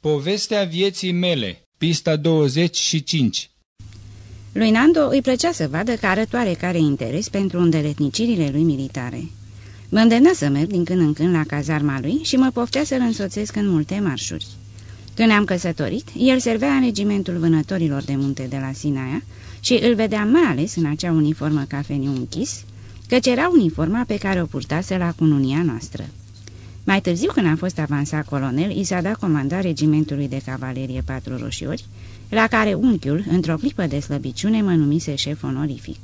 Povestea vieții mele, pista 25 Lui Nando îi plăcea să vadă că arăt oarecare interes pentru îndeletnicirile lui militare. Mă îndemna să merg din când în când la cazarma lui și mă poftea să-l însoțesc în multe marșuri. Când ne-am căsătorit, el servea în regimentul vânătorilor de munte de la Sinaia și îl vedeam mai ales în acea uniformă cafeniu închis, căci era uniforma pe care o purtase la cununia noastră. Mai târziu, când a fost avansat colonel, i s-a dat comanda regimentului de cavalerie patru roșiori, la care unchiul, într-o clipă de slăbiciune, mă numise șef onorific.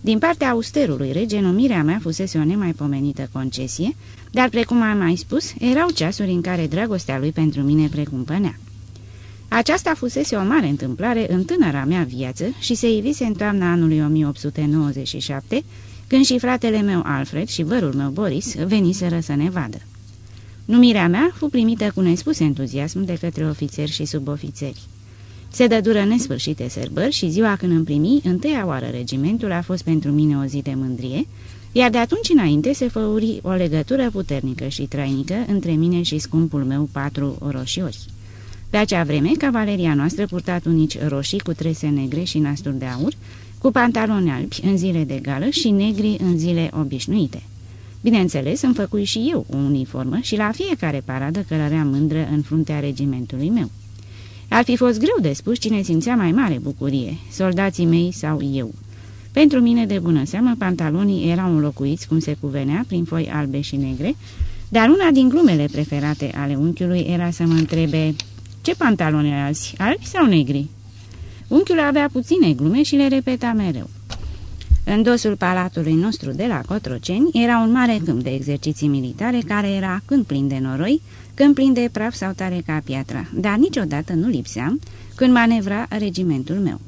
Din partea austerului rege, numirea mea fusese o nemaipomenită concesie, dar, precum am mai spus, erau ceasuri în care dragostea lui pentru mine precumpănea. Aceasta fusese o mare întâmplare în tânăra mea viață și se ivise în toamna anului 1897, când și fratele meu Alfred și vărul meu Boris veniseră să ne vadă. Numirea mea fu primită cu nespus entuziasm de către ofițeri și subofițeri. Se dădură nesfârșite sărbări și ziua când îmi primi, întâia oară regimentul a fost pentru mine o zi de mândrie, iar de atunci înainte se făuri o legătură puternică și trainică între mine și scumpul meu patru roșiori. Pe acea vreme, cavaleria noastră purta tunici roșii cu trese negre și nasturi de aur, cu pantaloni albi în zile de gală și negri în zile obișnuite. Bineînțeles, îmi făcui și eu o uniformă și la fiecare paradă călăream mândră în fruntea regimentului meu. Ar fi fost greu de spus cine simțea mai mare bucurie, soldații mei sau eu. Pentru mine, de bună seamă, pantalonii erau înlocuiți cum se cuvenea prin foi albe și negre, dar una din glumele preferate ale unchiului era să mă întrebe ce pantaloni azi, albi sau negri? Unchiul avea puține glume și le repeta mereu. În dosul palatului nostru de la Cotroceni era un mare câmp de exerciții militare care era când plin de noroi, când plin de praf sau tare ca piatra, dar niciodată nu lipseam când manevra regimentul meu.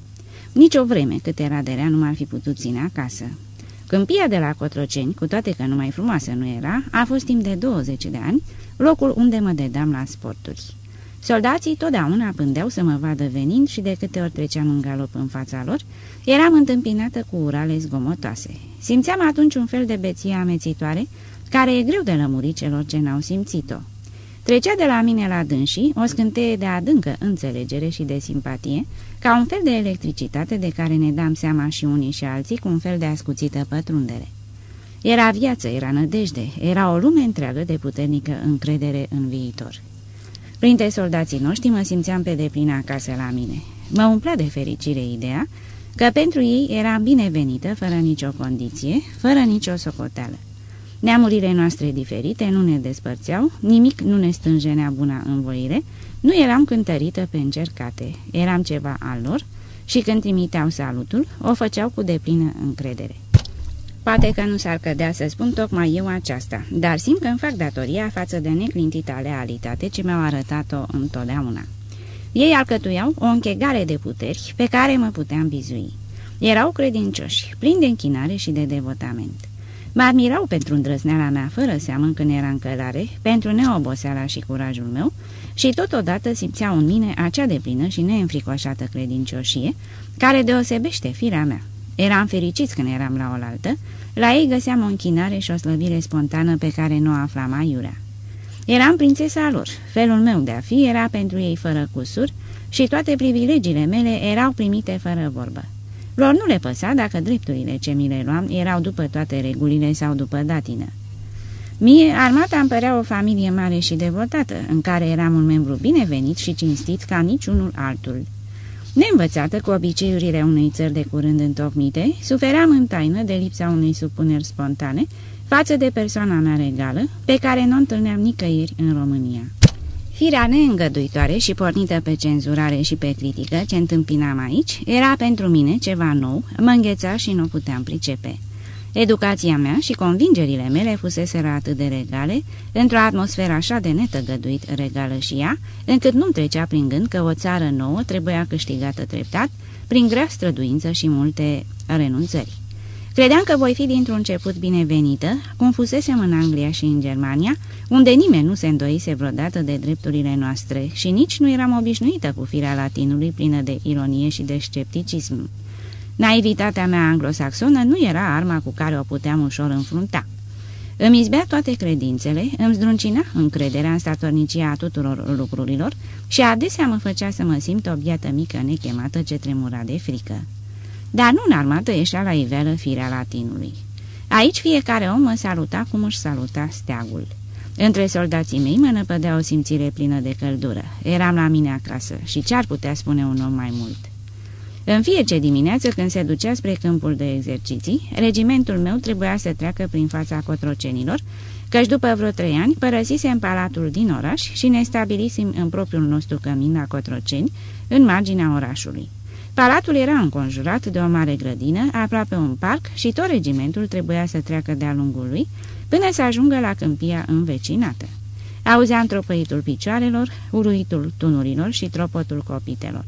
Nici o vreme cât era de rea nu m-ar fi putut ține acasă. Câmpia de la Cotroceni, cu toate că numai frumoasă nu era, a fost timp de 20 de ani locul unde mă dedam la sporturi. Soldații totdeauna pândeau să mă vadă venind și de câte ori treceam în galop în fața lor, eram întâmpinată cu urale zgomotoase. Simțeam atunci un fel de beție amețitoare, care e greu de lămurit celor ce n-au simțit-o. Trecea de la mine la dânsii o scânteie de adâncă înțelegere și de simpatie, ca un fel de electricitate de care ne dam seama și unii și alții cu un fel de ascuțită pătrundere. Era viață, era nădejde, era o lume întreagă de puternică încredere în viitor. Printre soldații noștri mă simțeam pe deplin acasă la mine. Mă umplea de fericire ideea că pentru ei era binevenită, fără nicio condiție, fără nicio socoteală. Neamurile noastre diferite nu ne despărțeau, nimic nu ne stânjenea buna învoire, nu eram cântărită pe încercate, eram ceva al lor și când trimiteau salutul, o făceau cu deplină încredere. Poate că nu s-ar cădea să spun tocmai eu aceasta, dar simt că îmi fac datoria față de neclintita lealitate ce mi-au arătat-o întotdeauna. Ei alcătuiau o închegare de puteri pe care mă puteam bizui. Erau credincioși, plini de închinare și de devotament. Mă admirau pentru îndrăzneala mea fără seamă când era în călare, pentru neoboseala și curajul meu și totodată simțeau în mine acea deplină și neînfricoșată credincioșie care deosebește firea mea. Eram fericiți când eram la oaltă, la ei găseam o închinare și o slăvire spontană pe care nu o aflam aiurea. Eram prințesa lor, felul meu de a fi era pentru ei fără cusur și toate privilegiile mele erau primite fără vorbă. Lor nu le păsa dacă drepturile ce mi le luam erau după toate regulile sau după datină. Mie, armata îmi părea o familie mare și devotată, în care eram un membru binevenit și cinstit ca niciunul altul. Neînvățată cu obiceiurile unei țări de curând întocmite, sufeream în taină de lipsa unei supuneri spontane față de persoana mea regală, pe care nu o întâlneam nicăieri în România. Firea neîngăduitoare și pornită pe cenzurare și pe critică ce întâmpinam aici, era pentru mine ceva nou, mă îngheța și nu puteam pricepe. Educația mea și convingerile mele fuseseră atât de regale, într-o atmosferă așa de netăgăduit regală și ea, încât nu-mi trecea prin gând că o țară nouă trebuia câștigată treptat, prin grea străduință și multe renunțări. Credeam că voi fi dintr-un început binevenită, cum fusesem în Anglia și în Germania, unde nimeni nu se îndoise vreodată de drepturile noastre și nici nu eram obișnuită cu firea latinului plină de ironie și de scepticism. Naivitatea mea anglosaxonă nu era arma cu care o puteam ușor înfrunta. Îmi izbea toate credințele, îmi zdruncina încrederea în statornicia tuturor lucrurilor și adesea mă făcea să mă simt o biată mică nechemată ce tremura de frică. Dar nu în armată ieșea la iveală firea latinului. Aici fiecare om mă saluta cum își saluta steagul. Între soldații mei mă năpădea o simțire plină de căldură. Eram la mine acasă și ce-ar putea spune un om mai mult? În fiecare dimineață, când se ducea spre câmpul de exerciții, regimentul meu trebuia să treacă prin fața cotrocenilor, căci după vreo trei ani părăsisem palatul din oraș și ne stabilisim în propriul nostru cămin la Cotroceni, în marginea orașului. Palatul era înconjurat de o mare grădină, aproape un parc și tot regimentul trebuia să treacă de-a lungul lui, până să ajungă la câmpia învecinată. Auzeam tropăitul picioarelor, uruitul tunurilor și tropotul copitelor.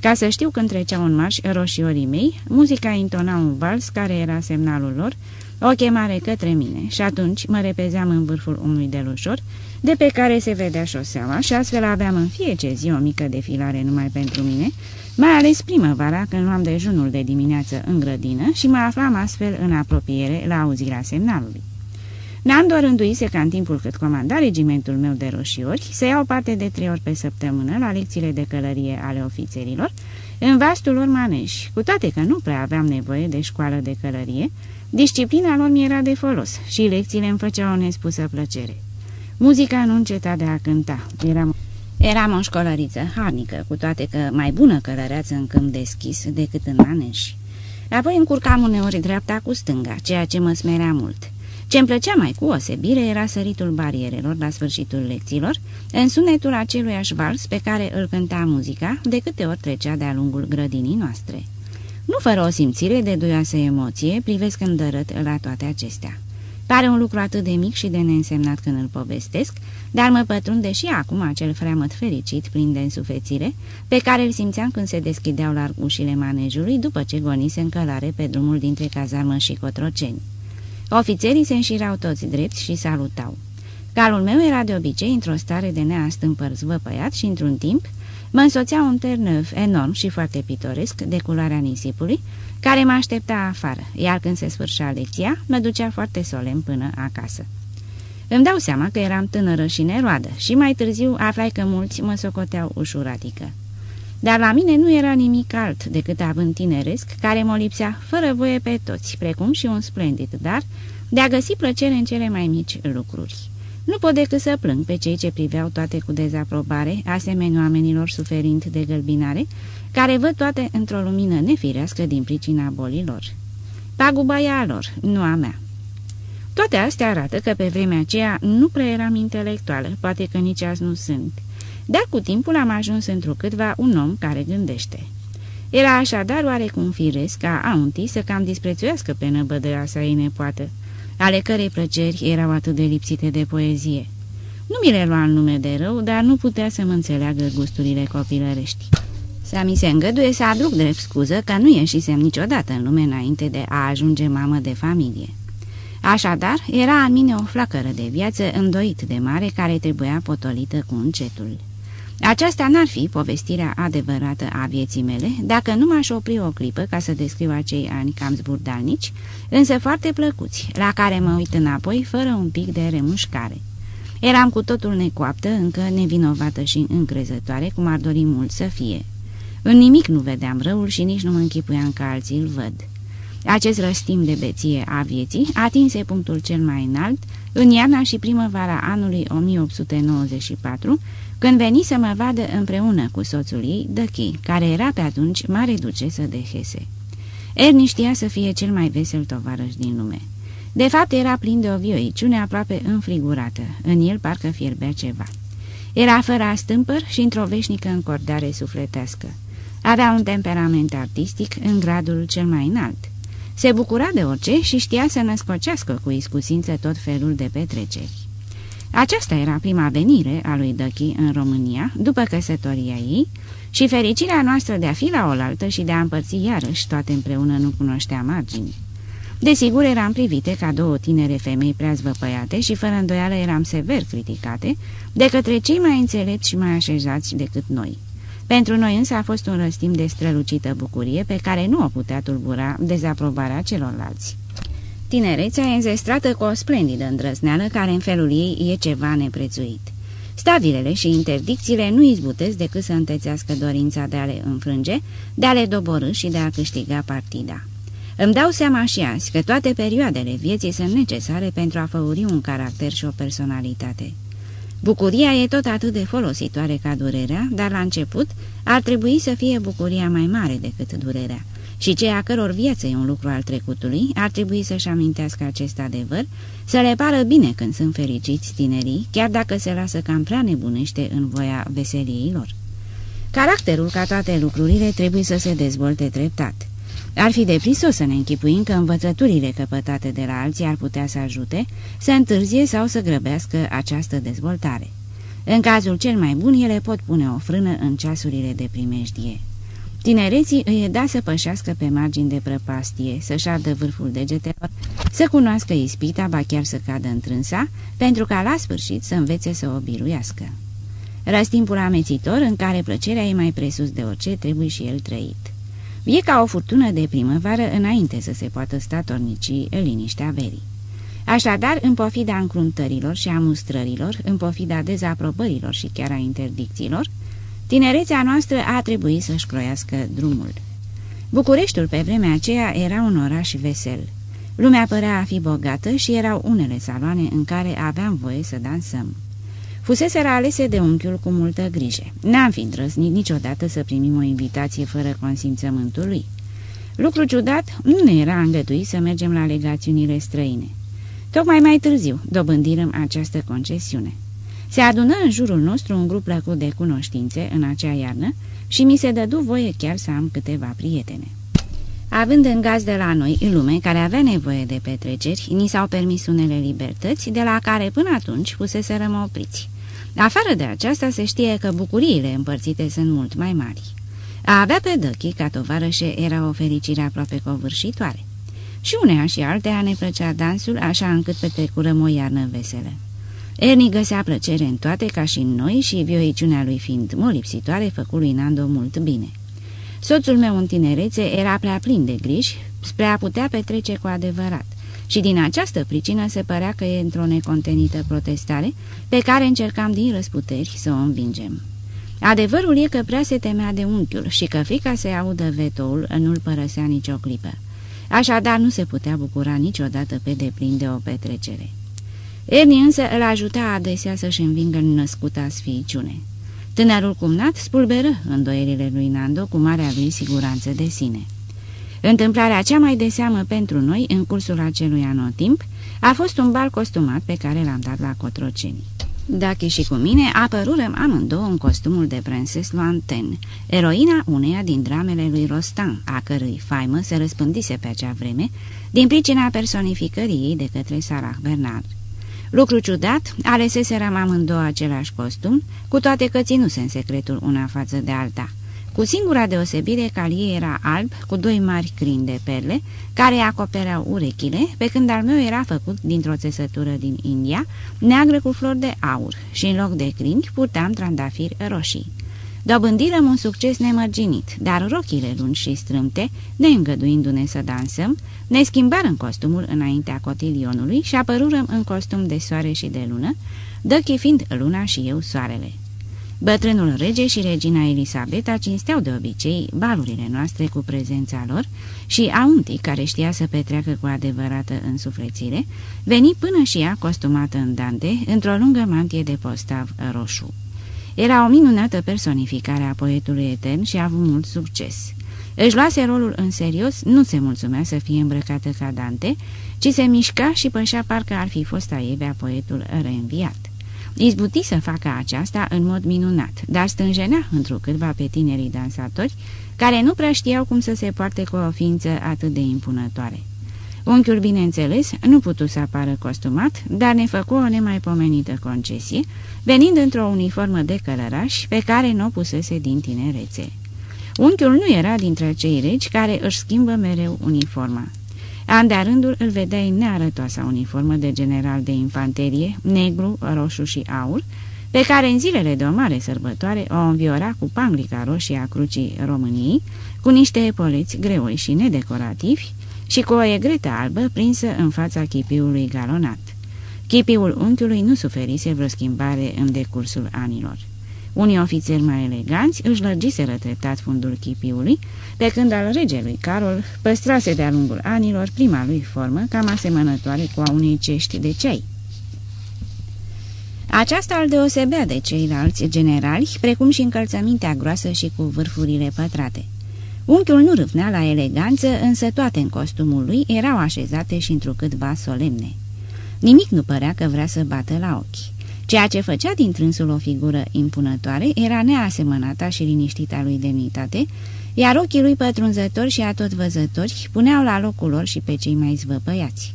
Ca să știu când treceau în marș roșiorii mei, muzica intona un vals care era semnalul lor, o chemare către mine și atunci mă repezeam în vârful unui delușor, de pe care se vedea șoseaua și astfel aveam în fiecare zi o mică defilare numai pentru mine, mai ales primăvara când luam dejunul de dimineață în grădină și mă aflam astfel în apropiere la auzirea semnalului. Nando rânduise ca în timpul cât comanda regimentul meu de roșiori să iau parte de trei ori pe săptămână la lecțiile de călărie ale ofițerilor, în vastul lor maneș, cu toate că nu prea aveam nevoie de școală de călărie, disciplina lor mi era de folos și lecțiile îmi făceau o nespusă plăcere. Muzica nu înceta de a cânta. Eram, eram o școlăriță harnică, cu toate că mai bună călăreață în câmp deschis decât în maneș. Apoi încurcam uneori dreapta cu stânga, ceea ce mă smerea mult. Ce-mi plăcea mai cu osebire era săritul barierelor la sfârșitul lecțiilor, în sunetul aceluiași vals pe care îl cânta muzica de câte ori trecea de-a lungul grădinii noastre. Nu fără o simțire de duioasă emoție, privesc îndărât la toate acestea. Pare un lucru atât de mic și de neînsemnat când îl povestesc, dar mă pătrunde și acum acel freamăt fericit plin de însuflețire, pe care îl simțeam când se deschideau larg ușile manejului după ce gonise în călare pe drumul dintre cazarmă și cotroceni. Ofițerii se înșirau toți drepți și salutau. Calul meu era de obicei într-o stare de neastâmpăr zvăpăiat și într-un timp mă însoțea un terneuf enorm și foarte pitoresc de culoarea nisipului, care mă aștepta afară, iar când se sfârșea lecția, mă ducea foarte solemn până acasă. Îmi dau seama că eram tânără și neroadă și mai târziu aflai că mulți mă socoteau ușuratică. Dar la mine nu era nimic alt decât având tineresc care mă lipsea fără voie pe toți, precum și un splendid dar de a găsi plăcere în cele mai mici lucruri. Nu pot decât să plâng pe cei ce priveau toate cu dezaprobare, asemenea oamenilor suferind de gălbinare, care văd toate într-o lumină nefirească din pricina bolilor. Paguba e a lor, nu a mea. Toate astea arată că pe vremea aceea nu prea eram intelectuală, poate că nici azi nu sunt dar cu timpul am ajuns întrucâtva un om care gândește. Era așadar oarecum firesc ca Aunti să cam disprețuiască pe năbădăia sa ei nepoată, ale cărei plăceri erau atât de lipsite de poezie. Nu mi le lua în nume de rău, dar nu putea să mă înțeleagă gusturile copilărești. Să mi se îngăduie să aduc drept scuză că nu ieșisem niciodată în lume înainte de a ajunge mamă de familie. Așadar, era în mine o flacără de viață îndoit de mare care trebuia potolită cu încetul. Aceasta n-ar fi povestirea adevărată a vieții mele, dacă nu m-aș opri o clipă ca să descriu acei ani cam zburdalnici, însă foarte plăcuți, la care mă uit înapoi fără un pic de remușcare. Eram cu totul necoaptă, încă nevinovată și încrezătoare, cum ar dori mult să fie. În nimic nu vedeam răul și nici nu mă închipuiam că alții îl văd. Acest răstim de beție a vieții atinse punctul cel mai înalt în iarna și primăvara anului 1894, când veni să mă vadă împreună cu soțul ei, Dăchi, care era pe atunci mare ducesă de Hese. Erni știa să fie cel mai vesel tovarăș din lume. De fapt, era plin de o vioiciune aproape înfrigurată. În el parcă fierbea ceva. Era fără astâmpăr și într-o veșnică încordare sufletească. Avea un temperament artistic în gradul cel mai înalt. Se bucura de orice și știa să născocească cu iscusință tot felul de petreceri. Aceasta era prima venire a lui Dăchi în România, după căsătoria ei, și fericirea noastră de a fi la oaltă și de a împărți iarăși toate împreună nu cunoștea margini. Desigur, eram privite ca două tinere femei prea zvăpăiate și fără îndoială eram sever criticate de către cei mai înțelepți și mai așezați decât noi. Pentru noi însă a fost un răstim de strălucită bucurie pe care nu o putea tulbura dezaprobarea celorlalți. Tinerețea e înzestrată cu o splendidă îndrăzneală care în felul ei e ceva neprețuit. Stabilele și interdicțiile nu izbutesc decât să întețească dorința de a le înfrânge, de a le doborâ și de a câștiga partida. Îmi dau seama și azi că toate perioadele vieții sunt necesare pentru a făuri un caracter și o personalitate. Bucuria e tot atât de folositoare ca durerea, dar la început ar trebui să fie bucuria mai mare decât durerea. Și cei a căror viață e un lucru al trecutului ar trebui să-și amintească acest adevăr, să le pară bine când sunt fericiți tinerii, chiar dacă se lasă cam prea nebunește în voia veseliei lor. Caracterul ca toate lucrurile trebuie să se dezvolte treptat. Ar fi deprisos să ne închipuim că învățăturile căpătate de la alții ar putea să ajute, să întârzie sau să grăbească această dezvoltare. În cazul cel mai bun, ele pot pune o frână în ceasurile de primejdie. Tinereții îi e da să pășească pe margini de prăpastie, să-și ardă vârful degetelor, să cunoască ispita, ba chiar să cadă întrânsa, pentru ca la sfârșit să învețe să o biruiască. Răstimpul amețitor în care plăcerea e mai presus de orice trebuie și el trăit. E ca o furtună de primăvară înainte să se poată statornici în liniștea verii. Așadar, în pofida încruntărilor și a mustrărilor, în pofida dezaprobărilor și chiar a interdicțiilor, tinerețea noastră a trebuit să-și croiască drumul. Bucureștiul pe vremea aceea era un oraș vesel. Lumea părea a fi bogată și erau unele saloane în care aveam voie să dansăm. Fuseseră alese de unchiul cu multă grijă. N-am fi îndrăznit niciodată să primim o invitație fără consimțământul lui. Lucru ciudat, nu ne era îngăduit să mergem la legațiunile străine. Tocmai mai târziu dobândirăm această concesiune. Se adună în jurul nostru un grup plăcut de cunoștințe în acea iarnă și mi se dădu voie chiar să am câteva prietene. Având în gaz de la noi lume care avea nevoie de petreceri, ni s-au permis unele libertăți de la care până atunci fuseserăm opriți. Afară de aceasta se știe că bucuriile împărțite sunt mult mai mari. A avea pe Dăchi ca tovarășe era o fericire aproape covârșitoare. Și unea și altea ne plăcea dansul așa încât petrecurăm o iarnă veselă. Erni găsea plăcere în toate ca și în noi și vioiciunea lui fiind molipsitoare făcu lui Nando mult bine. Soțul meu în tinerețe era prea plin de griji spre a putea petrece cu adevărat și din această pricină se părea că e într-o necontenită protestare pe care încercam din răsputeri să o învingem. Adevărul e că prea se temea de unchiul și că frica să-i audă vetoul nu-l părăsea nicio clipă. Așadar nu se putea bucura niciodată pe deplin de o petrecere. Ernie însă îl ajuta adesea să-și învingă născuta sfiiciune. Tânărul cumnat spulberă îndoierile lui Nando cu marea lui siguranță de sine. Întâmplarea cea mai de seamă pentru noi în cursul acelui anotimp a fost un bal costumat pe care l-am dat la Cotroceni. Dache și cu mine apărurăm amândouă în costumul de prinses Loanten, eroina uneia din dramele lui Rostan, a cărui faimă se răspândise pe acea vreme din pricina personificării ei de către Sarah Bernard. Lucru ciudat, aleseserăm amândouă același costum, cu toate că ținuse în secretul una față de alta. Cu singura deosebire că al ei era alb, cu doi mari crini de perle, care acopereau urechile, pe când al meu era făcut dintr-o țesătură din India, neagră cu flori de aur, și în loc de crini purtam trandafiri roșii. Dobândirăm un succes nemărginit, dar rochile lungi și strâmte, neîngăduindu-ne să dansăm, ne schimbarăm costumul înaintea cotilionului și apărurăm în costum de soare și de lună, dăchi fiind luna și eu soarele. Bătrânul rege și regina Elisabeta cinsteau de obicei balurile noastre cu prezența lor și Aunti, care știa să petreacă cu adevărată însuflețire, veni până și ea costumată în dante, într-o lungă mantie de postav roșu. Era o minunată personificare a poetului etern și a avut mult succes. Își luase rolul în serios, nu se mulțumea să fie îmbrăcată ca Dante, ci se mișca și pășea parcă ar fi fost Aievea poetul reînviat. Izbuti să facă aceasta în mod minunat, dar stânjenea întrucâtva pe tinerii dansatori, care nu prea știau cum să se poarte cu o ființă atât de impunătoare. Unchiul, bineînțeles, nu putu să apară costumat, dar ne făcu o nemaipomenită concesie, venind într-o uniformă de călăraș pe care nu o pusese din tinerețe. Unchiul nu era dintre cei regi care își schimbă mereu uniforma. An de rândul îl vedeai nearătoasa uniformă de general de infanterie, negru, roșu și aur, pe care în zilele de o mare sărbătoare o înviora cu panglica roșie a crucii României, cu niște epoleți greoi și nedecorativi, și cu o egretă albă prinsă în fața chipiului galonat. Chipiul unchiului nu suferise vreo schimbare în decursul anilor. Unii ofițeri mai eleganți își lărgiseră treptat fundul chipiului, pe când al regelui Carol păstrase de-a lungul anilor prima lui formă cam asemănătoare cu a unei cești de ceai. Aceasta îl deosebea de ceilalți generali, precum și încălțămintea groasă și cu vârfurile pătrate. Unchiul nu râvnea la eleganță, însă toate în costumul lui erau așezate și întrucâtva solemne. Nimic nu părea că vrea să bată la ochi. Ceea ce făcea din trânsul o figură impunătoare era neasemănata și liniștita lui demnitate, iar ochii lui pătrunzători și atotvăzători puneau la locul lor și pe cei mai zvăpăiați.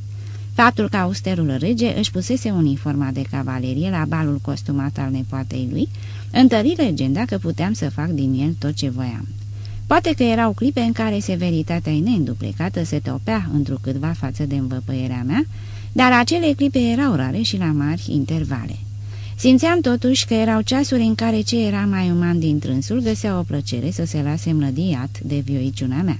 Faptul că austerul rege își pusese uniforma de cavalerie la balul costumat al nepoatei lui, întări legenda că puteam să fac din el tot ce voiam. Poate că erau clipe în care severitatea neînduplecată se topea întrucâtva față de învăpăierea mea, dar acele clipe erau rare și la mari intervale. Simțeam totuși că erau ceasuri în care ce era mai uman din trânsul găsea o plăcere să se lase mlădiat de vioiciuna mea.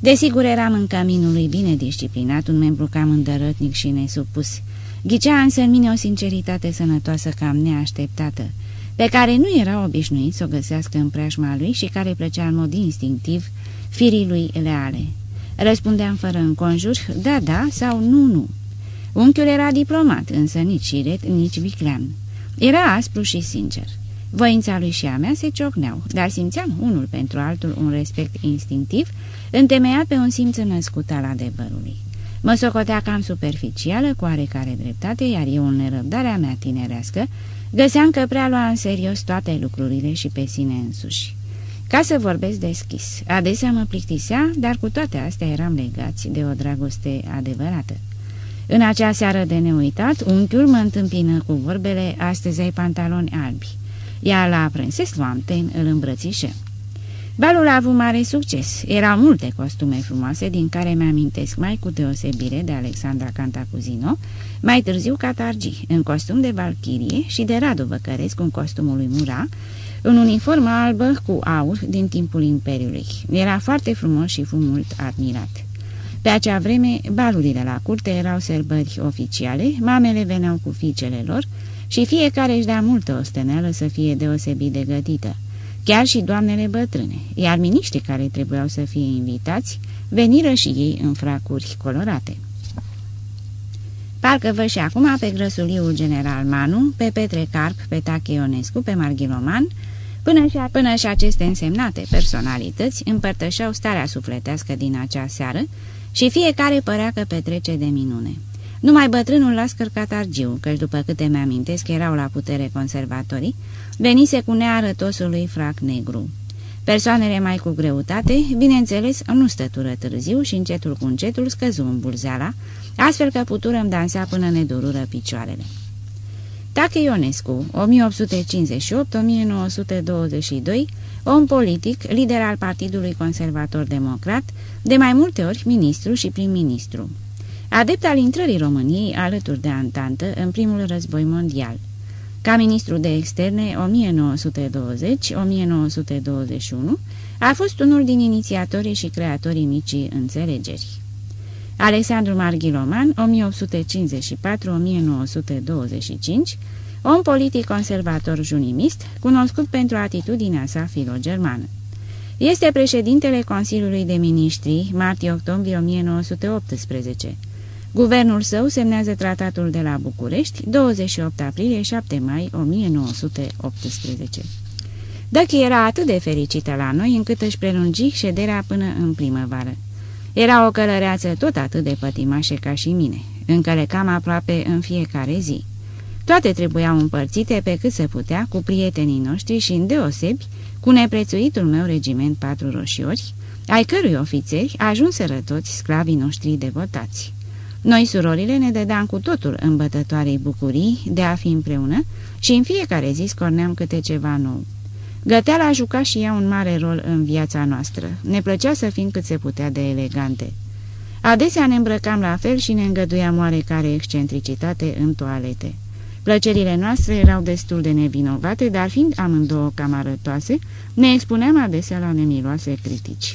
Desigur eram în caminul lui bine disciplinat, un membru cam îndărătnic și nesupus. Ghicea însă în mine o sinceritate sănătoasă cam neașteptată, pe care nu era obișnuit să o găsească în preajma lui și care plăcea în mod instinctiv firii lui leale. Răspundeam fără înconjur, da, da sau nu, nu. Unchiul era diplomat, însă nici șiret, nici viclean. Era aspru și sincer. Voința lui și a mea se ciocneau, dar simțeam unul pentru altul un respect instinctiv, întemeiat pe un simț născut al adevărului. Mă socotea cam superficială, cu oarecare dreptate, iar eu, în nerăbdarea mea tinerească, găseam că prea lua în serios toate lucrurile și pe sine însuși. Ca să vorbesc deschis, adesea mă plictisea, dar cu toate astea eram legați de o dragoste adevărată. În acea seară de neuitat, unchiul mă întâmpină cu vorbele Astăzi ai pantaloni albi, iar la prinses Loamten îl îmbrățișă. Balul a avut mare succes. Erau multe costume frumoase, din care mi-amintesc mai cu deosebire de Alexandra Cantacuzino, mai târziu Catargi, în costum de valchirie și de Radu Văcărescu în costumul lui Mura, în uniformă albă cu aur din timpul Imperiului. Era foarte frumos și fu mult admirat. Pe acea vreme, balurile la curte erau sărbări oficiale, mamele veneau cu fiicele lor și fiecare își dea multă osteneală să fie deosebit de gătită. Chiar și doamnele bătrâne, iar miniștrii care trebuiau să fie invitați, veniră și ei în fracuri colorate. Parcă vă și acum pe grăsuliul general Manu, pe Petre Carp, pe Tache Ionescu, pe Marghiloman, până și, până și aceste însemnate personalități împărtășeau starea sufletească din acea seară, și fiecare părea că petrece de minune. Numai bătrânul las cărcatargiu, căci după câte mi-amintesc erau la putere conservatorii, venise cu nearătosul lui frac negru. Persoanele mai cu greutate, bineînțeles, nu stătură târziu și încetul cu încetul scăzu în burzeala, astfel că puturăm dansa până ne durură picioarele. Tache Ionescu, 1858-1922, om politic, lider al Partidului Conservator Democrat, de mai multe ori ministru și prim-ministru. Adept al intrării României alături de Antantă în primul război mondial. Ca ministru de externe 1920-1921, a fost unul din inițiatorii și creatorii micii înțelegeri. Alexandru Marghiloman, 1854-1925, om politic conservator junimist, cunoscut pentru atitudinea sa filo-germană. Este președintele Consiliului de Ministri, martie-octombrie 1918. Guvernul său semnează tratatul de la București, 28 aprilie-7 mai 1918. Dăchi era atât de fericită la noi încât își prelungi șederea până în primăvară. Era o călăreață tot atât de pătimașă ca și mine. Încălecam aproape în fiecare zi. Toate trebuiau împărțite pe cât se putea cu prietenii noștri și îndeosebi cu neprețuitul meu regiment patru roșiori, ai cărui ofițeri ajunseră toți sclavii noștri devotați. Noi, surorile, ne dădeam cu totul îmbătătoarei bucurii de a fi împreună și în fiecare zi scorneam câte ceva nou. Găteala juca și ea un mare rol în viața noastră. Ne plăcea să fim cât se putea de elegante. Adesea ne îmbrăcam la fel și ne îngăduiam oarecare excentricitate în toalete. Plăcerile noastre erau destul de nevinovate, dar fiind amândouă cam arătoase, ne expuneam adesea la nemiloase critici.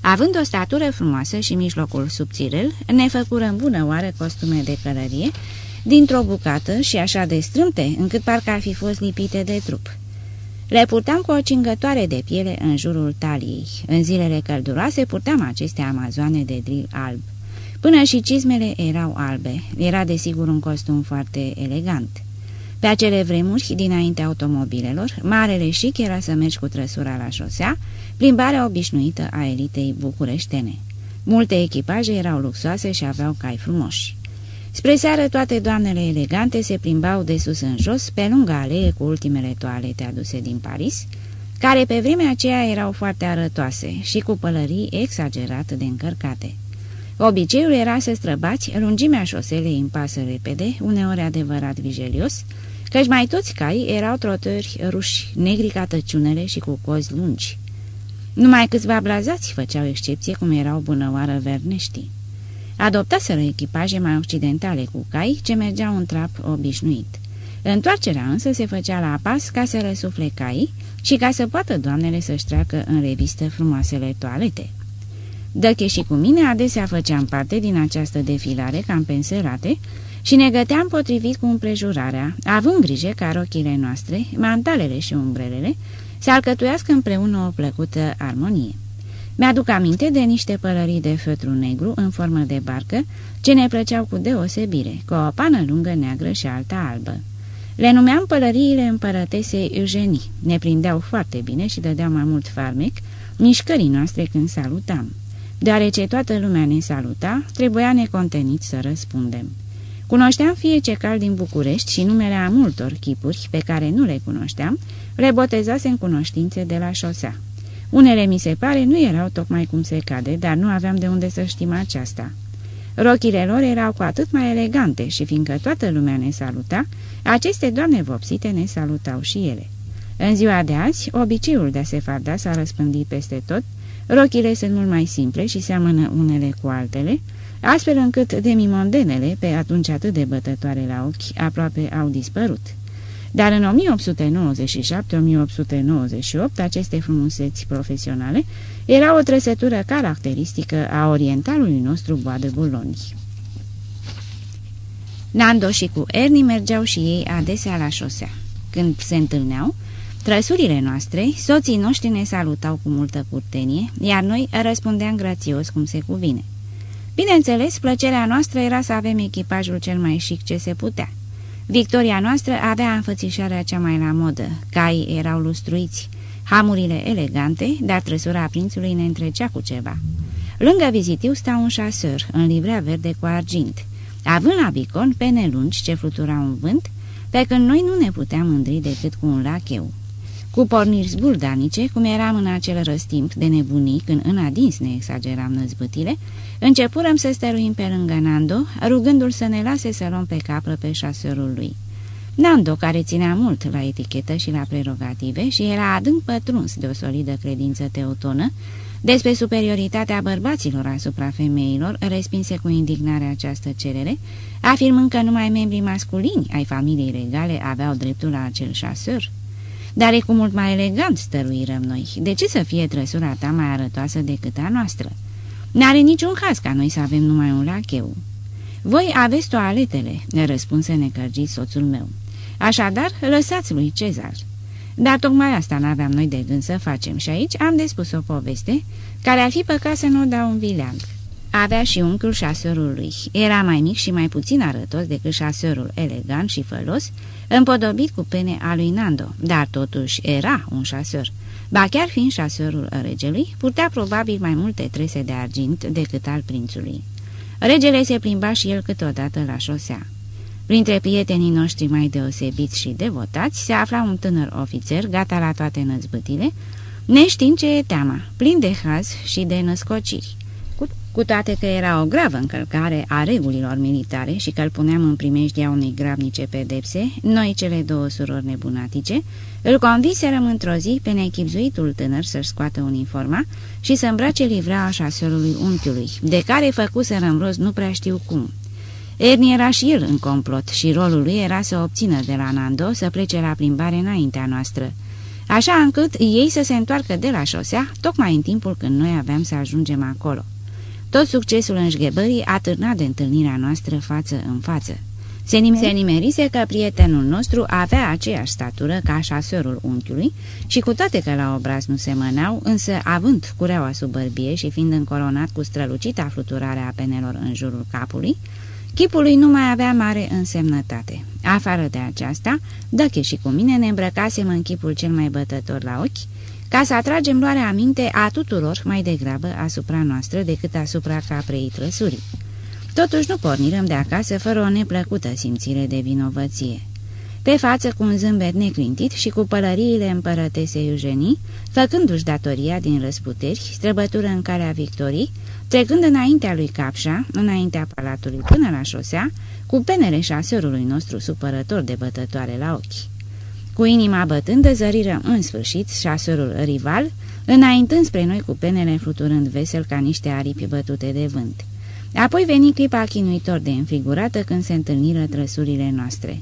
Având o statură frumoasă și mijlocul subțirel, ne făcură în bună oară costume de călărie, dintr-o bucată și așa de strâmte, încât parcă ar fi fost lipite de trup. Le purtam cu o cingătoare de piele în jurul taliei. În zilele călduroase purtam aceste amazoane de dril alb. Până și cizmele erau albe. Era desigur un costum foarte elegant. Pe acele vremuri, dinainte automobilelor, marele șic era să mergi cu trăsura la șosea, plimbarea obișnuită a elitei bucureștene. Multe echipaje erau luxoase și aveau cai frumoși. Spre seară, toate doamnele elegante se plimbau de sus în jos, pe lunga alee cu ultimele toalete aduse din Paris, care pe vremea aceea erau foarte arătoase și cu pălării exagerat de încărcate. Obiceiul era să străbați lungimea șoselei în pasă repede, uneori adevărat vigelios, căci mai toți cai erau trotări ruși, negri ca tăciunele și cu cozi lungi. Numai câțiva blazați făceau excepție cum erau bunăoară verneștii. Adoptaseră echipaje mai occidentale cu cai ce mergeau în trap obișnuit. Întoarcerea însă se făcea la pas ca să răsufle cai și ca să poată doamnele să-și treacă în revistă frumoasele toalete. Dăche și cu mine adesea făceam parte din această defilare cam penserate și ne găteam potrivit cu împrejurarea, având grijă ca rochile noastre, mantalele și umbrelele, să alcătuiască împreună o plăcută armonie. Mi-aduc aminte de niște pălării de fătru negru în formă de barcă, ce ne plăceau cu deosebire, cu o pană lungă neagră și alta albă. Le numeam pălăriile împărătesei Eugenie, ne prindeau foarte bine și dădeau mai mult farmec mișcării noastre când salutam. Deoarece toată lumea ne saluta, trebuia necontenit să răspundem. Cunoșteam fie ce cal din București și numele a multor chipuri pe care nu le cunoșteam, le botezase în cunoștințe de la șosea. Unele, mi se pare, nu erau tocmai cum se cade, dar nu aveam de unde să știm aceasta. Rochile lor erau cu atât mai elegante și fiindcă toată lumea ne saluta, aceste doamne vopsite ne salutau și ele. În ziua de azi, obiceiul de a se farda s-a răspândit peste tot, rochile sunt mult mai simple și seamănă unele cu altele, astfel încât demimondenele, pe atunci atât de bătătoare la ochi, aproape au dispărut. Dar în 1897-1898 aceste frumuseți profesionale erau o trăsătură caracteristică a orientalului nostru boadă buloni. Nando și cu Ernie mergeau și ei adesea la șosea. Când se întâlneau, trăsurile noastre, soții noștri ne salutau cu multă curtenie, iar noi răspundeam grațios cum se cuvine. Bineînțeles, plăcerea noastră era să avem echipajul cel mai chic ce se putea. Victoria noastră avea înfățișarea cea mai la modă, cai erau lustruiți, hamurile elegante, dar trăsura prințului ne întrecea cu ceva. Lângă vizitiu sta un șasăr, în livrea verde cu argint, având la bicon pene lungi ce fluturau în vânt, pe când noi nu ne puteam mândri decât cu un lacheu. Cu porniri zburdanice, cum eram în acel răstimp de nebunii când în adins ne exageram năzbâtile, începurăm să stăruim pe lângă Nando, rugându-l să ne lase să luăm pe capră pe șasorul lui. Nando, care ținea mult la etichetă și la prerogative și era adânc pătruns de o solidă credință teutonă, despre superioritatea bărbaților asupra femeilor, respinse cu indignare această cerere, afirmând că numai membrii masculini ai familiei regale aveau dreptul la acel șasor. Dar e cu mult mai elegant, stăruirăm noi. De ce să fie trăsura ta mai arătoasă decât a noastră? N-are niciun caz ca noi să avem numai un lacheu. Voi aveți toaletele, ne răspunse necărgit soțul meu. Așadar, lăsați lui Cezar. Dar tocmai asta n-aveam noi de gând să facem și aici am de spus o poveste care ar fi păcat să nu o dau un vileag. Avea și unchiul șasorului. Era mai mic și mai puțin arătos decât șasorul elegant și fălos, împodobit cu pene a lui Nando, dar totuși era un șasor. Ba chiar fiind șasorul regelui, purtea probabil mai multe trese de argint decât al prințului. Regele se plimba și el câteodată la șosea. Printre prietenii noștri mai deosebiți și devotați se afla un tânăr ofițer gata la toate năzbâtile, neștiind ce e teama, plin de haz și de născociri. Cu toate că era o gravă încălcare a regulilor militare și că îl puneam în primejdia unei gravnice pedepse, noi, cele două surori nebunatice, îl convinserăm într-o zi pe nechipzuitul tânăr să-și scoată uniforma și să îmbrace livrea a șasorului unchiului, de care făcuserăm rost nu prea știu cum. Ernie era și el în complot și rolul lui era să obțină de la Nando să plece la plimbare înaintea noastră. așa încât ei să se întoarcă de la șosea, tocmai în timpul când noi aveam să ajungem acolo. Tot succesul înșghebării a târnat de întâlnirea noastră față în față. Se, nimeri... se nimerise că prietenul nostru avea aceeași statură ca șasorul unchiului și cu toate că la obraz nu semănau, însă având cureaua sub bărbie și fiind încoronat cu strălucita fluturare a penelor în jurul capului, chipul lui nu mai avea mare însemnătate. Afară de aceasta, Dăcheș și cu mine ne îmbrăcasem în chipul cel mai bătător la ochi, ca să atragem luarea aminte a tuturor mai degrabă asupra noastră decât asupra caprei trăsurii. Totuși nu pornirăm de acasă fără o neplăcută simțire de vinovăție. Pe față cu un zâmbet neclintit și cu pălăriile împărătesei Eugenii, făcându-și datoria din răsputeri, străbătură în calea victorii, trecând înaintea lui Capșa, înaintea palatului până la șosea, cu penele șasorului nostru supărător de bătătoare la ochi. Cu inima bătând, zărirăm în sfârșit șasorul rival, înaintând spre noi cu penele fluturând vesel ca niște aripi bătute de vânt. Apoi veni clipa chinuitor de înfigurată când se întâlniră trăsurile noastre.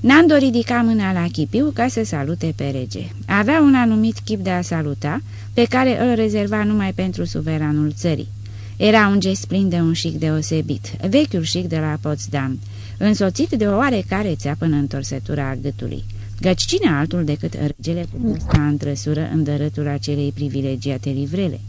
Nando ridica mâna la chipiu ca să salute pe rege. Avea un anumit chip de a saluta, pe care îl rezerva numai pentru suveranul țării. Era un gest plin de un șic deosebit, vechiul șic de la Potsdam, însoțit de o oarecare țeapă în întorsătura gâtului. Găci cine altul decât regele cu sta în trăsură în dărătul acelei privilegiate livrele?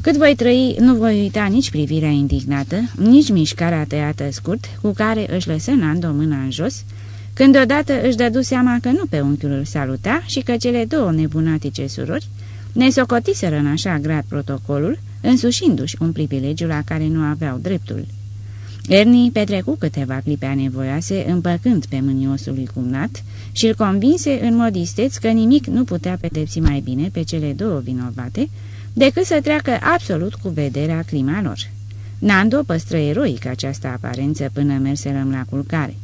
Cât voi trăi, nu voi uita nici privirea indignată, nici mișcarea tăiată scurt, cu care își lăsă Nando mâna în jos, când odată își dădu seama că nu pe unchiul îl saluta și că cele două nebunatice surori ne socotiseră în așa grad protocolul, însușindu-și un privilegiu la care nu aveau dreptul. Ernie petrecu câteva clipe anevoioase împăcând pe mâniosul lui cumnat și îl convinse în mod isteț că nimic nu putea pedepsi mai bine pe cele două vinovate decât să treacă absolut cu vederea crima lor. Nando păstră eroic această aparență până merselăm la culcare.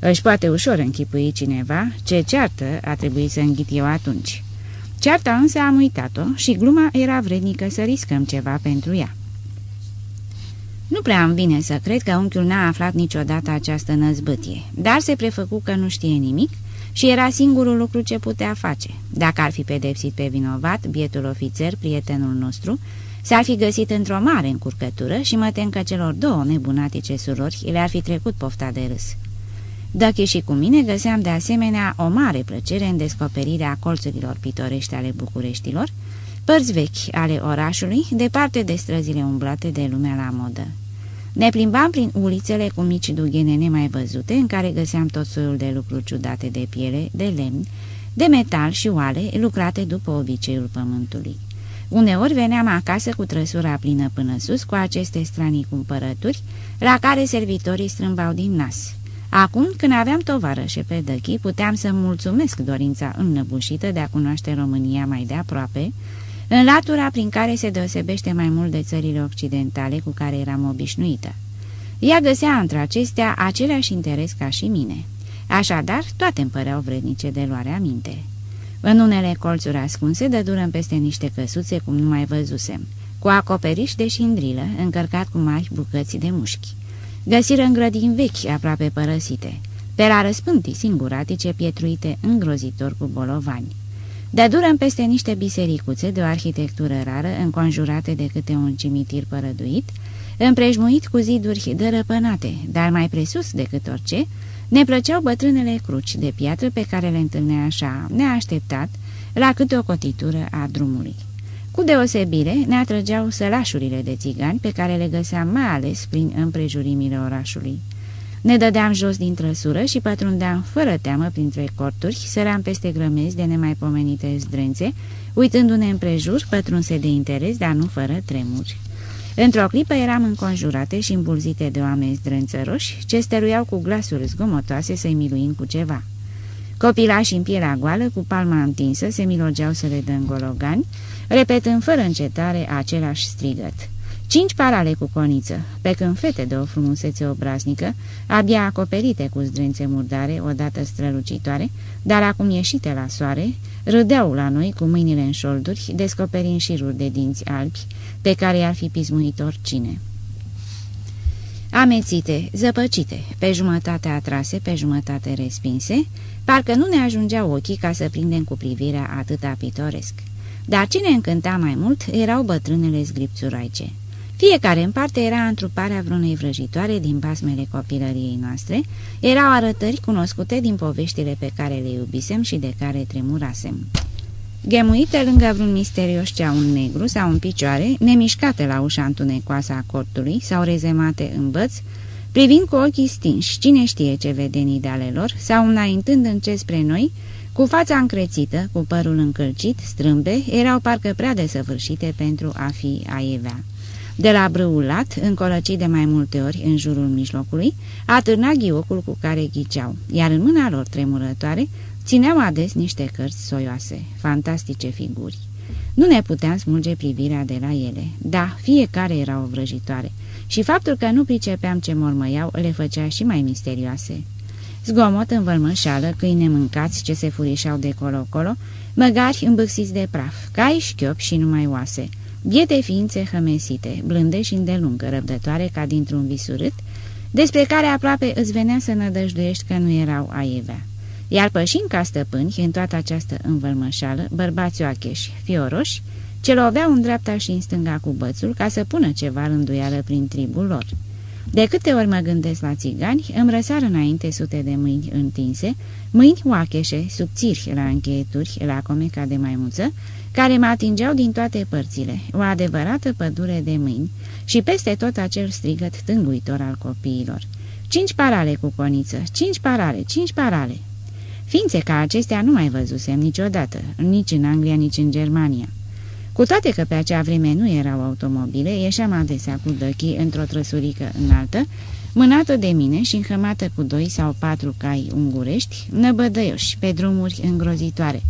Își poate ușor închipui cineva ce ceartă a trebuit să înghit eu atunci. Cearta însă am uitat-o și gluma era vrednică să riscăm ceva pentru ea. Nu prea am bine să cred că unchiul n-a aflat niciodată această năzbâtie, dar se prefăcu că nu știe nimic și era singurul lucru ce putea face. Dacă ar fi pedepsit pe vinovat, bietul ofițer, prietenul nostru, s-ar fi găsit într-o mare încurcătură și mă tem că celor două nebunatice surori le-ar fi trecut pofta de râs. Dacă și cu mine găseam de asemenea o mare plăcere în descoperirea colțurilor pitorești ale Bucureștilor, părți vechi ale orașului, departe de străzile umblate de lumea la modă. Ne plimbam prin ulițele cu mici dughene nemai văzute, în care găseam tot soiul de lucruri ciudate de piele, de lemn, de metal și oale, lucrate după obiceiul pământului. Uneori veneam acasă cu trăsura plină până sus, cu aceste stranii cumpărături, la care servitorii strâmbau din nas. Acum, când aveam tovarășe pe dăchi, puteam să mulțumesc dorința înnăbușită de a cunoaște România mai de aproape, în latura prin care se deosebește mai mult de țările occidentale cu care eram obișnuită. Ea găsea între acestea același interes ca și mine. Așadar, toate îmi păreau vrednice de luare aminte. În unele colțuri ascunse dădurăm peste niște căsuțe cum nu mai văzusem, cu acoperiș de șindrilă, încărcat cu mari bucăți de mușchi. Găsiră în grădini vechi, aproape părăsite, pe la răspântii singuratice pietruite îngrozitor cu bolovani. Dădurăm peste niște bisericuțe de o arhitectură rară, înconjurate de câte un cimitir părăduit, împrejmuit cu ziduri dărăpânate, dar mai presus decât orice, ne plăceau bătrânele cruci de piatră pe care le întâlnea așa, neașteptat, la câte o cotitură a drumului. Cu deosebire ne atrăgeau sălașurile de țigani pe care le găseam mai ales prin împrejurimile orașului. Ne dădeam jos din trăsură și pătrundeam fără teamă printre corturi, săream peste grămezi de nemaipomenite zdrențe, uitându-ne împrejur, pătrunse de interes, dar nu fără tremuri. Într-o clipă eram înconjurate și îmbulzite de oameni zdrânțăroși, ce stăruiau cu glasuri zgomotoase să-i miluim cu ceva. Copilași în pielea goală, cu palma întinsă, se milogeau să le dăm gologani, repetând fără încetare același strigăt. Cinci parale cu coniță, pe când fete de o frumusețe obraznică, abia acoperite cu zdrențe murdare, odată strălucitoare, dar acum ieșite la soare, râdeau la noi cu mâinile în șolduri, descoperind șiruri de dinți albi, pe care i-ar fi pismuit oricine. Amețite, zăpăcite, pe jumătate atrase, pe jumătate respinse, parcă nu ne ajungeau ochii ca să prindem cu privirea atâta pitoresc. Dar ce ne încânta mai mult erau bătrânele zgripțuraice. Fiecare în parte era întruparea vreunei vrăjitoare din pasmele copilăriei noastre, erau arătări cunoscute din poveștile pe care le iubisem și de care tremurasem. Ghemuite lângă vreun misterios ceaun negru sau în picioare, nemișcate la ușa întunecoasă a cortului sau rezemate în băț, privind cu ochii stinși cine știe ce vedenii de ale lor, sau înaintând încet spre noi, cu fața încrețită, cu părul încălcit, strâmbe, erau parcă prea desăvârșite pentru a fi aievea. De la brâulat, încolăcit de mai multe ori în jurul mijlocului, atârna ghiocul cu care ghiceau, iar în mâna lor tremurătoare țineau ades niște cărți soioase, fantastice figuri. Nu ne puteam smulge privirea de la ele. Da, fiecare era o vrăjitoare și faptul că nu pricepeam ce mormăiau le făcea și mai misterioase. Zgomot în vălmășală, câini mâncați ce se furișau de colo-colo, măgari îmbâxiți de praf, cai, șchiopi și numai oase, biete ființe hămesite, blânde și îndelungă, răbdătoare ca dintr-un visurât, despre care aproape îți venea să nădăjduiești că nu erau aievea. Iar pășind ca stăpâni în toată această învălmășală, bărbați oacheși, fioroși, ce loveau în dreapta și în stânga cu bățul ca să pună ceva rânduială prin tribul lor. De câte ori mă gândesc la țigani, îmi răsar înainte sute de mâini întinse, mâini oacheșe, subțiri la încheieturi, la comeca de maimuță, care mă atingeau din toate părțile, o adevărată pădure de mâini și peste tot acel strigăt tânguitor al copiilor. Cinci parale cu coniță, cinci parale, cinci parale. Ființe ca acestea nu mai văzusem niciodată, nici în Anglia, nici în Germania. Cu toate că pe acea vreme nu erau automobile, ieșeam adesea cu dăchii într-o trăsurică înaltă, mânată de mine și înhămată cu doi sau patru cai ungurești, năbădăioși, pe drumuri îngrozitoare,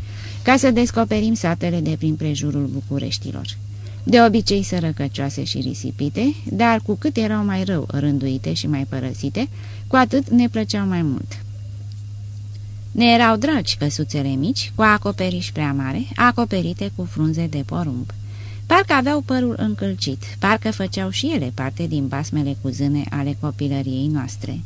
ca să descoperim satele de prin prejurul Bucureștilor. De obicei sărăcăcioase și risipite, dar cu cât erau mai rău rânduite și mai părăsite, cu atât ne plăceau mai mult. Ne erau dragi căsuțele mici, cu acoperiș prea mare, acoperite cu frunze de porumb. Parcă aveau părul încălcit, parcă făceau și ele parte din basmele cu zâne ale copilăriei noastre.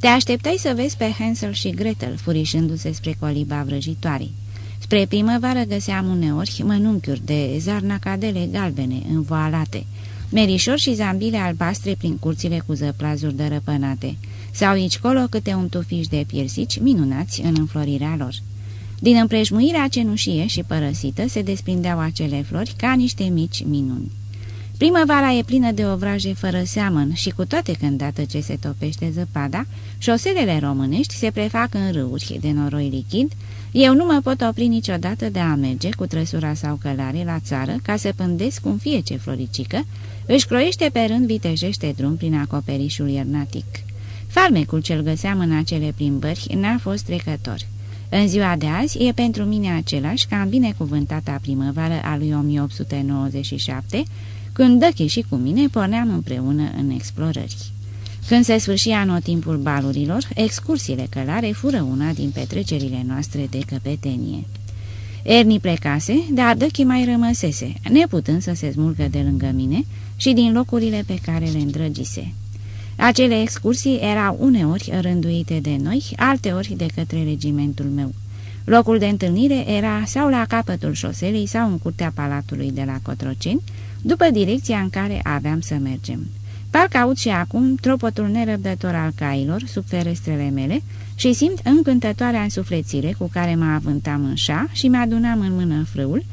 Te așteptai să vezi pe Hansel și Gretel furișându-se spre coliba vrăjitoarei. Spre primăvară găseam uneori mănunchiuri de zarnacadele galbene învoalate, merișori și zambile albastre prin curțile cu zăplazuri dărăpânate, sau aici colo câte un tufiș de piersici minunați în înflorirea lor. Din împrejmuirea cenușie și părăsită se desprindeau acele flori ca niște mici minuni. Primăvara e plină de ovraje fără seamăn și cu toate că îndată ce se topește zăpada, șoselele românești se prefac în râuri de noroi lichid, eu nu mă pot opri niciodată de a merge cu trăsura sau călare la țară ca să pândesc cum fie ce floricică, își croiește pe rând vitejește drum prin acoperișul iernatic. Farmecul ce-l găseam în acele plimbări n-a fost trecător. În ziua de azi e pentru mine același ca în binecuvântata primăvară a lui 1897, când Dăchi și cu mine porneam împreună în explorări. Când se sfârșia anotimpul balurilor, excursiile călare fură una din petrecerile noastre de căpetenie. Erni plecase, dar Dăchi mai rămăsese, neputând să se smulgă de lângă mine și din locurile pe care le îndrăgise. Acele excursii erau uneori rânduite de noi, alteori de către regimentul meu. Locul de întâlnire era sau la capătul șoselei sau în curtea palatului de la Cotroceni, după direcția în care aveam să mergem. Parcă aud și acum tropotul nerăbdător al cailor sub ferestrele mele și simt încântătoarea însuflețire cu care mă avântam în șa și mi-adunam în mână frâul,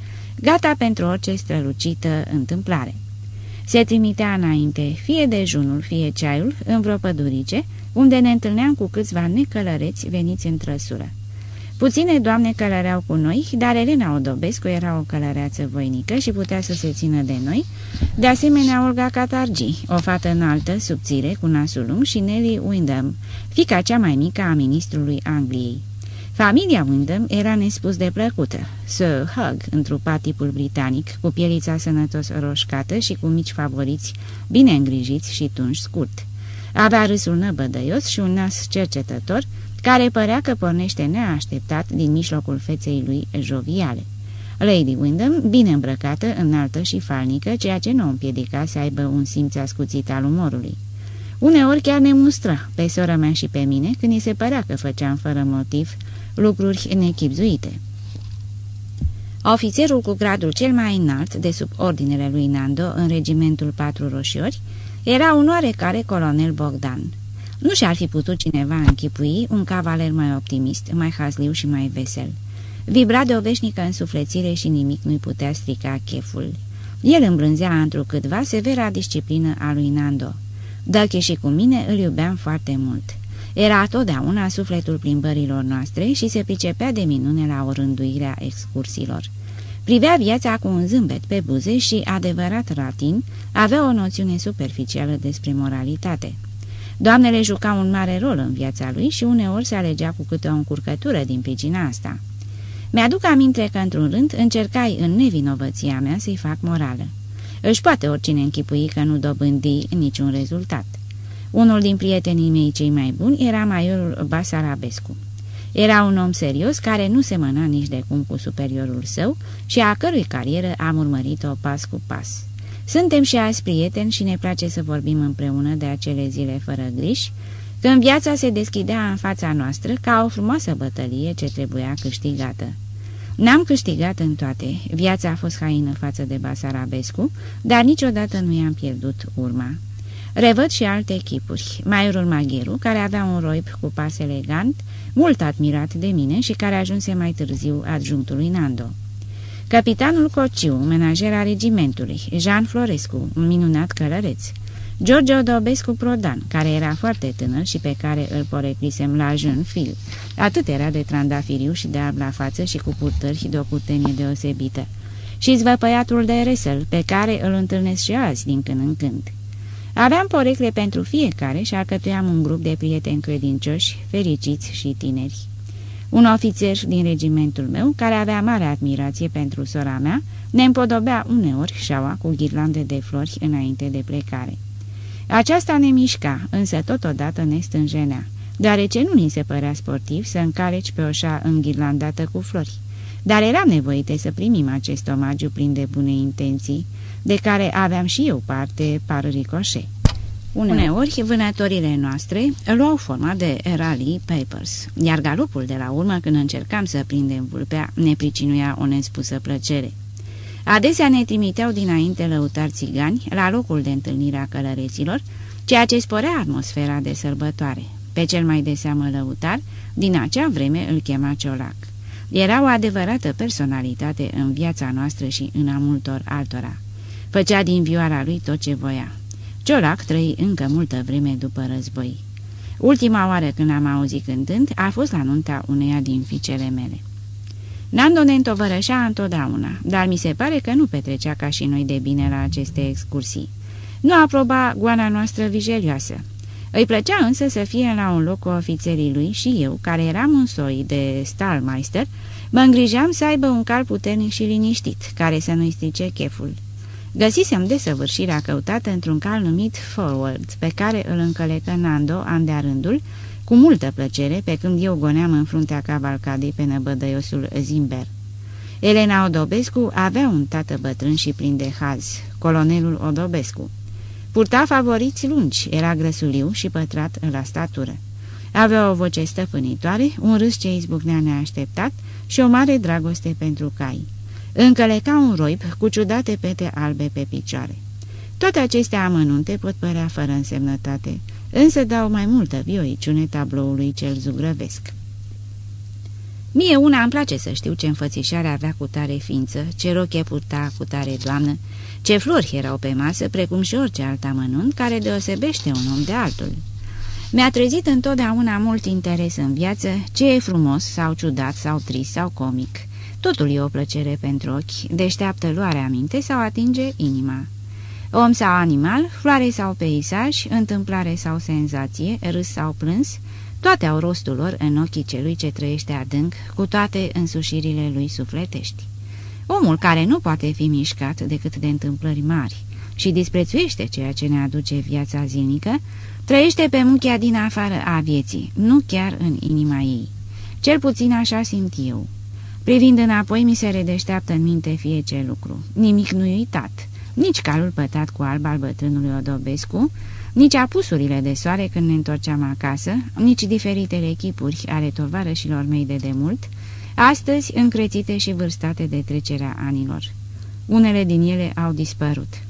gata pentru orice strălucită întâmplare. Se trimitea înainte, fie dejunul, fie ceaiul, în vreo pădurice, unde ne întâlneam cu câțiva necălăreți veniți în trăsură. Puține doamne călăreau cu noi, dar Elena Odobescu era o călăreață voinică și putea să se țină de noi, de asemenea Olga Catargi, o fată înaltă, subțire, cu nasul lung și Nelly Windham, fica cea mai mică a ministrului Angliei. Familia Wyndham era nespus de plăcută. Sir Hug, întrupa tipul britanic, cu pielița sănătos roșcată și cu mici favoriți, bine îngrijiți și tunși scurt. Avea râsul năbădăios și un nas cercetător, care părea că pornește neașteptat din mijlocul feței lui joviale. Lady Wyndham, bine îmbrăcată, înaltă și falnică, ceea ce nu o împiedica să aibă un simț ascuțit al umorului. Uneori chiar ne mustra, pe sora mea și pe mine, când îi se părea că făceam fără motiv lucruri nechipzuite. Ofițerul cu gradul cel mai înalt de sub ordinele lui Nando în regimentul Patru Roșiori era un oarecare colonel Bogdan. Nu și-ar fi putut cineva închipui un cavaler mai optimist, mai hazliu și mai vesel. Vibra de o veșnică însuflețire și nimic nu-i putea strica cheful. El îmbrânzea întrucâtva severa disciplină a lui Nando. Dacă și cu mine îl iubeam foarte mult. Era totdeauna sufletul plimbărilor noastre și se pricepea de minune la orânduirea excursiilor. Privea viața cu un zâmbet pe buze și, adevărat ratin, avea o noțiune superficială despre moralitate. Doamnele jucau un mare rol în viața lui și uneori se alegea cu câte o încurcătură din pricina asta. Mi-aduc aminte că, într-un rând, încercai în nevinovăția mea să-i fac morală. Își poate oricine închipui că nu dobândi niciun rezultat. Unul din prietenii mei cei mai buni era maiorul Basarabescu. Era un om serios care nu semăna nici de cum cu superiorul său și a cărui carieră am urmărit-o pas cu pas. Suntem și azi prieteni și ne place să vorbim împreună de acele zile fără griji, când viața se deschidea în fața noastră ca o frumoasă bătălie ce trebuia câștigată. N-am câștigat în toate, viața a fost haină față de Basarabescu, dar niciodată nu i-am pierdut urma. Revăd și alte echipuri. Maiorul Magheru, care avea un roip cu pas elegant, mult admirat de mine și care ajunse mai târziu adjunctului Nando. Capitanul Cociu, menajer a regimentului, Jean Florescu, un minunat călăreț. George Odobescu Prodan, care era foarte tânăr și pe care îl poreclisem la jeune fil. Atât era de trandafiriu și de alb la față și cu purtări și de o curtenie deosebită. Și zvăpăiatul de resel, pe care îl întâlnesc și azi din când în când. Aveam porecle pentru fiecare și alcătuiam un grup de prieteni credincioși, fericiți și tineri. Un ofițer din regimentul meu, care avea mare admirație pentru sora mea, ne împodobea uneori șaua cu ghirlande de flori înainte de plecare. Aceasta ne mișca, însă totodată ne stânjenea, deoarece nu ni se părea sportiv să încaleci pe o șa înghirlandată cu flori. Dar eram nevoite să primim acest omagiu plin de bune intenții, de care aveam și eu parte par ricoșe. Uneori, vânătorile noastre luau forma de rally papers, iar galopul de la urmă, când încercam să prindem vulpea, ne pricinuia o nespusă plăcere. Adesea ne trimiteau dinainte lăutari țigani la locul de întâlnire a călăreților, ceea ce sporea atmosfera de sărbătoare. Pe cel mai de seamă lăutar, din acea vreme îl chema Ciolac. Era o adevărată personalitate în viața noastră și în a multor altora. Făcea din vioara lui tot ce voia. Ciolac trăi încă multă vreme după război. Ultima oară când am auzit cântând a fost la nunta uneia din fiicele mele. Nando ne întovărășea întotdeauna, dar mi se pare că nu petrecea ca și noi de bine la aceste excursii. Nu aproba goana noastră vijelioasă. Îi plăcea însă să fie la un loc cu ofițerii lui și eu, care eram un soi de stalmeister, mă îngrijeam să aibă un cal puternic și liniștit, care să nu-i strice cheful. Găsisem desăvârșirea căutată într-un cal numit Forward, pe care îl încălecă Nando an de rândul, cu multă plăcere, pe când eu goneam în fruntea cavalcadei pe năbădăiosul Zimber. Elena Odobescu avea un tată bătrân și plin de haz, colonelul Odobescu. Purta favoriți lungi, era grăsuliu și pătrat la statură. Avea o voce stăpânitoare, un râs ce izbucnea neașteptat și o mare dragoste pentru cai. Încăleca un roip cu ciudate pete albe pe picioare. Toate aceste amănunte pot părea fără însemnătate, însă dau mai multă vioiciune tabloului cel zugrăvesc. Mie una îmi place să știu ce înfățișare avea cu tare ființă, ce roche purta cu tare doamnă, ce flori erau pe masă, precum și orice alt amănunt care deosebește un om de altul. Mi-a trezit întotdeauna mult interes în viață, ce e frumos sau ciudat sau trist sau comic. Totul e o plăcere pentru ochi, deșteaptă luarea minte sau atinge inima. Om sau animal, floare sau peisaj, întâmplare sau senzație, râs sau plâns, toate au rostul lor în ochii celui ce trăiește adânc, cu toate însușirile lui sufletești. Omul care nu poate fi mișcat decât de întâmplări mari și disprețuiește ceea ce ne aduce viața zilnică, trăiește pe muchia din afară a vieții, nu chiar în inima ei. Cel puțin așa simt eu. Privind înapoi, mi se redeșteaptă în minte fie ce lucru. Nimic nu-i uitat nici calul pătat cu alb al bătrânului Odobescu, nici apusurile de soare când ne întorceam acasă, nici diferitele echipuri ale tovarășilor mei de demult, astăzi încrețite și vârstate de trecerea anilor. Unele din ele au dispărut.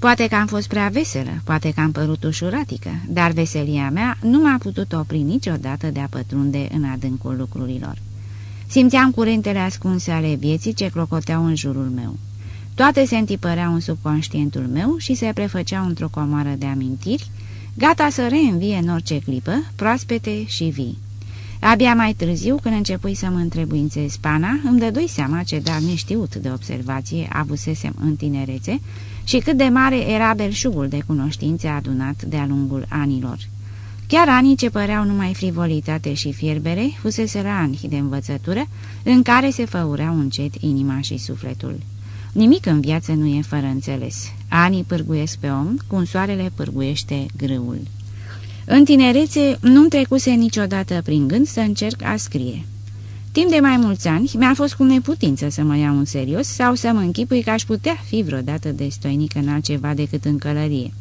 Poate că am fost prea veselă, poate că am părut ușuratică, dar veselia mea nu m-a putut opri niciodată de a pătrunde în adâncul lucrurilor. Simțeam curentele ascunse ale vieții ce clocoteau în jurul meu. Toate se întipăreau în subconștientul meu și se prefăceau într-o comoară de amintiri, gata să reînvie în orice clipă, proaspete și vii. Abia mai târziu, când începui să mă întrebuințez pana, îmi dădui seama ce dar neștiut de observație avusesem în tinerețe și cât de mare era belșugul de cunoștințe adunat de-a lungul anilor. Chiar anii ce păreau numai frivolitate și fierbere, fusese ani de învățătură în care se făureau încet inima și sufletul. Nimic în viață nu e fără înțeles. Anii pârguiesc pe om, cum soarele pârguiește grâul. În tinerețe nu-mi trecuse niciodată prin gând să încerc a scrie. Timp de mai mulți ani mi-a fost cu neputință să mă iau în serios sau să mă închipui că aș putea fi vreodată destoinic în altceva decât în călărie.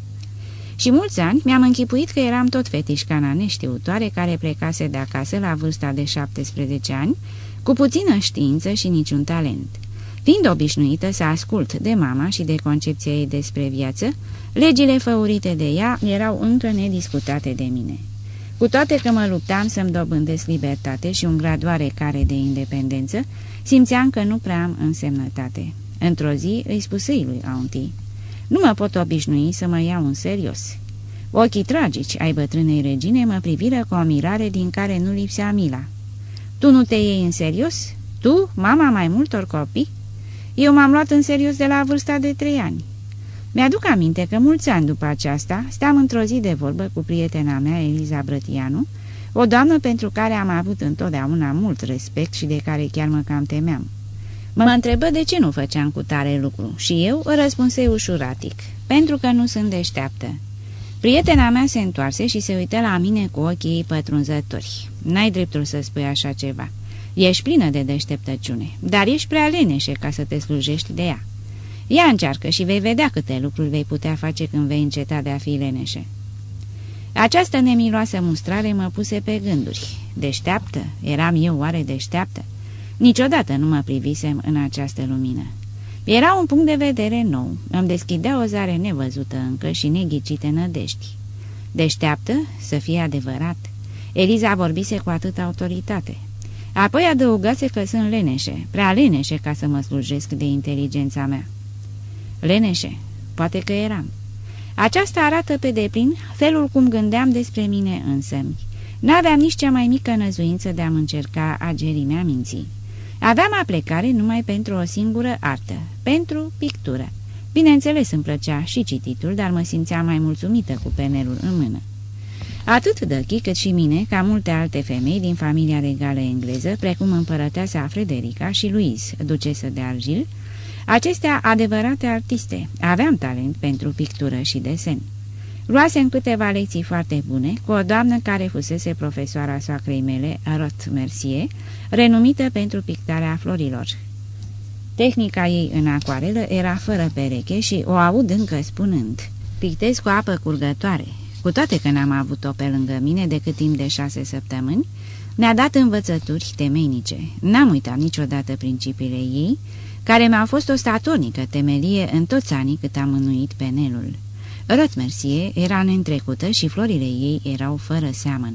Și mulți ani mi-am închipuit că eram tot fetișcana neștiutoare care plecase de acasă la vârsta de 17 ani, cu puțină știință și niciun talent. Fiind obișnuită să ascult de mama și de concepția ei despre viață, legile făurite de ea erau încă nediscutate de mine. Cu toate că mă luptam să-mi dobândesc libertate și un grad oarecare de independență, simțeam că nu prea am însemnătate. Într-o zi îi spusei lui Auntie, nu mă pot obișnui să mă iau în serios. Ochii tragici ai bătrânei regine mă priviră cu o mirare din care nu lipsea mila. Tu nu te iei în serios? Tu, mama mai multor copii? Eu m-am luat în serios de la vârsta de trei ani. Mi-aduc aminte că mulți ani după aceasta steam într-o zi de vorbă cu prietena mea, Eliza Brătianu, o doamnă pentru care am avut întotdeauna mult respect și de care chiar mă cam temeam. Mă întrebă de ce nu făceam cu tare lucru și eu răspunsei ușuratic, pentru că nu sunt deșteaptă. Prietena mea se întoarse și se uită la mine cu ochii ei pătrunzători. N-ai dreptul să spui așa ceva. Ești plină de deșteptăciune, dar ești prea leneșe ca să te slujești de ea. Ia încearcă și vei vedea câte lucruri vei putea face când vei înceta de a fi leneșe. Această nemiloasă mustrare mă puse pe gânduri. Deșteaptă? Eram eu oare deșteaptă? Niciodată nu mă privisem în această lumină. Era un punct de vedere nou, îmi deschidea o zare nevăzută încă și neghicite nădești. Deșteaptă? Să fie adevărat. Eliza vorbise cu atâta autoritate. Apoi adăugase că sunt leneșe, prea leneșe ca să mă slujesc de inteligența mea. Leneșe, poate că eram. Aceasta arată pe deplin felul cum gândeam despre mine însămi. N-aveam nici cea mai mică năzuință de a-mi încerca agerimea minții. Aveam aplecare numai pentru o singură artă, pentru pictură. Bineînțeles îmi plăcea și cititul, dar mă simțeam mai mulțumită cu penelul în mână. Atât Dăchi cât și mine, ca multe alte femei din familia regală engleză, precum împărăteasa Frederica și Louise, ducesă de Argil, acestea adevărate artiste, aveam talent pentru pictură și desen. Luasem câteva lecții foarte bune cu o doamnă care fusese profesoara soacrei mele, Rot Mercier, renumită pentru pictarea florilor. Tehnica ei în acuarelă era fără pereche și o aud încă spunând, pictez cu apă curgătoare. Cu toate că n-am avut-o pe lângă mine decât timp de șase săptămâni, mi-a dat învățături temeinice. N-am uitat niciodată principiile ei, care mi-au fost o statornică temelie în toți anii cât am mânuit penelul. Rotmersie era neîntrecută și florile ei erau fără seamăn.